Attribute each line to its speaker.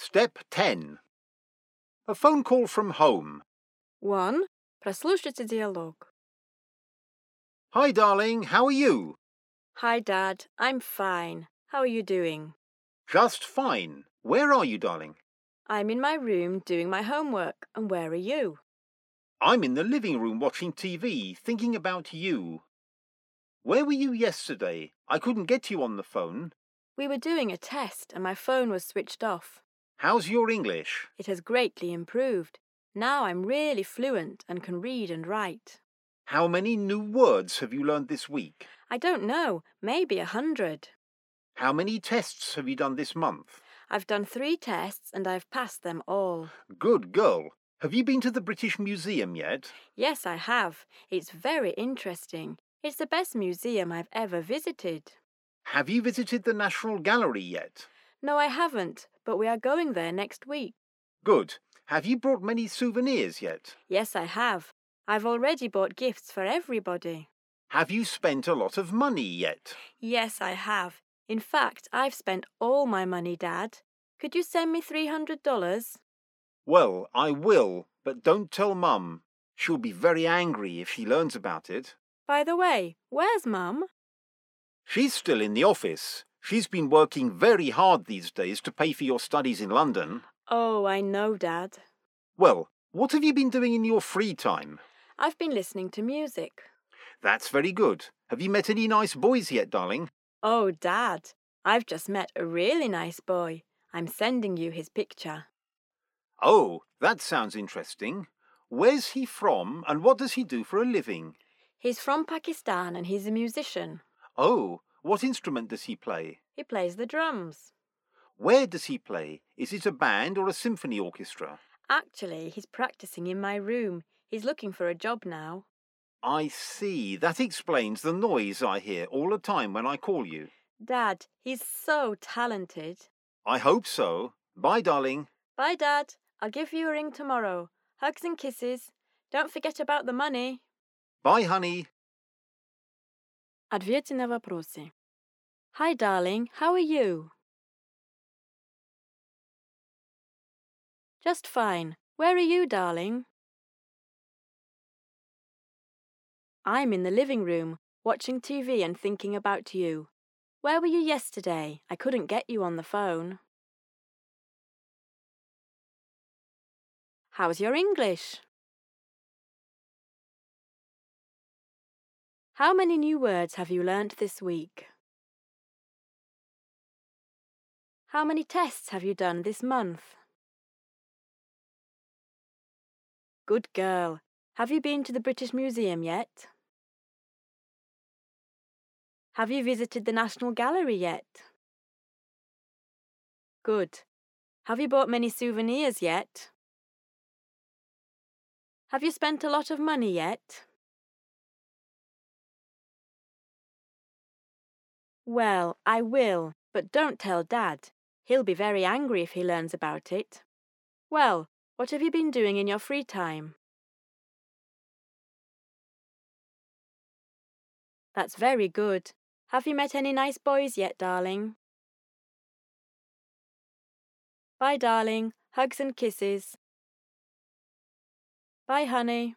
Speaker 1: Step 10. A phone call from home.
Speaker 2: 1. Прослушайте диалог.
Speaker 1: Hi, darling, how are you?
Speaker 2: Hi, Dad. I'm fine. How are you doing?
Speaker 1: Just fine. Where are you, darling?
Speaker 2: I'm in my room doing my homework. And where are you?
Speaker 1: I'm in the living room watching TV, thinking about you. Where were you yesterday? I couldn't get you on the phone.
Speaker 2: We were doing a test and my phone was switched off.
Speaker 1: How's your English?
Speaker 2: It has greatly improved. Now I'm really fluent and can read and write.
Speaker 1: How many new words have you learned this week?
Speaker 2: I don't know, maybe a hundred.
Speaker 1: How many tests have you done this month?
Speaker 2: I've done three tests and I've passed them all.
Speaker 1: Good girl. Have you been to the British Museum yet?
Speaker 2: Yes, I have. It's very interesting. It's the best museum I've ever visited.
Speaker 1: Have you visited the National Gallery yet?
Speaker 2: No, I haven't, but we are going there next week.
Speaker 1: Good. Have you brought many souvenirs yet?
Speaker 2: Yes, I have. I've already bought gifts for everybody.
Speaker 1: Have you spent a lot of money yet?
Speaker 2: Yes, I have. In fact, I've spent all my money, Dad. Could you send me $300?
Speaker 1: Well, I will, but don't tell Mum. She'll be very angry if she learns about it.
Speaker 2: By the way, where's Mum?
Speaker 1: She's still in the office. She's been working very hard these days to pay for your studies in London.
Speaker 2: Oh, I know, Dad.
Speaker 1: Well, what have you been doing in your free time?
Speaker 2: I've been listening to music.
Speaker 1: That's very good. Have you met any nice boys yet, darling?
Speaker 2: Oh, Dad, I've just met a really nice boy. I'm sending you his picture.
Speaker 1: Oh, that sounds interesting. Where's he from and what does he do for a living?
Speaker 2: He's from Pakistan and he's a musician.
Speaker 1: Oh, what instrument does he play?
Speaker 2: He plays the drums.
Speaker 1: Where does he play? Is it a band or a symphony orchestra?
Speaker 2: Actually, he's practicing in my room. He's looking for a job now.
Speaker 1: I see. That explains the noise I hear all the time when I call you.
Speaker 2: Dad, he's so talented.
Speaker 1: I hope so. Bye, darling.
Speaker 2: Bye, Dad. I'll give you a ring tomorrow. Hugs and kisses. Don't forget about the money.
Speaker 1: Bye, honey.
Speaker 2: Ответьте на вопросы. Hi, darling. How are you? Just fine. Where are you, darling? I'm in the living room, watching TV and thinking about you. Where were you yesterday? I couldn't get you on the phone. How's your English? How many new words have you learnt this week? How many tests have you done this month? Good girl. Have you been to the British Museum yet? Have you visited the National Gallery yet? Good. Have you bought many souvenirs yet? Have you spent a lot of money yet? Well, I will, but don't tell Dad. He'll be very angry if he learns about it. Well, what have you been doing in your free time? That's very good. Have you met any nice boys yet, darling? Bye, darling. Hugs and kisses. Bye, honey.